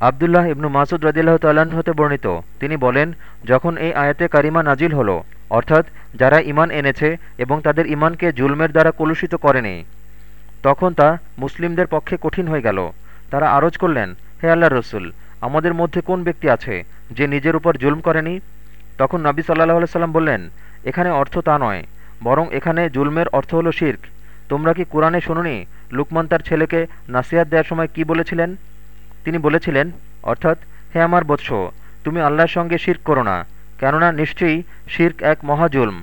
আবদুল্লাহ ইবনু মাসুদ রদিল্লাহ তাল্লাহ্ন হতে বর্ণিত। তিনি বলেন, যখন এই আয়াতে কারিমা নাজিল হলো, অর্থাৎ যারা ইমান এনেছে এবং তাদের ইমানকে জুলমের দ্বারা কলুষিত করেনি, তখন তা মুসলিমদের পক্ষে কঠিন হয়ে গেল। তারা আরজ করলেন, হে আল্লাহ রসুল, আমাদের মধ্যে কোন ব্যক্তি আছে যে নিজের উপর জুলম করেনি? তখন নবী সাল্লাহ সাল্লাম বললেন, এখানে অর্থ তা নয়, বরং এখানে জুলমের অর্থ হলো শির্ক। তোমরা কি কোরআনে শুনুনি, লুকমান তার ছেলেকে নাসিয়াত দেওয়ার সময় কি বলেছিলেন? তিনি বলেছিলেন, অর্থাৎ, হে আমার বৎস, তুমি আল্লাহর সঙ্গে শির্ক করো না, কেননা নিশ্চয়ই শির্ক এক মহাজুলম।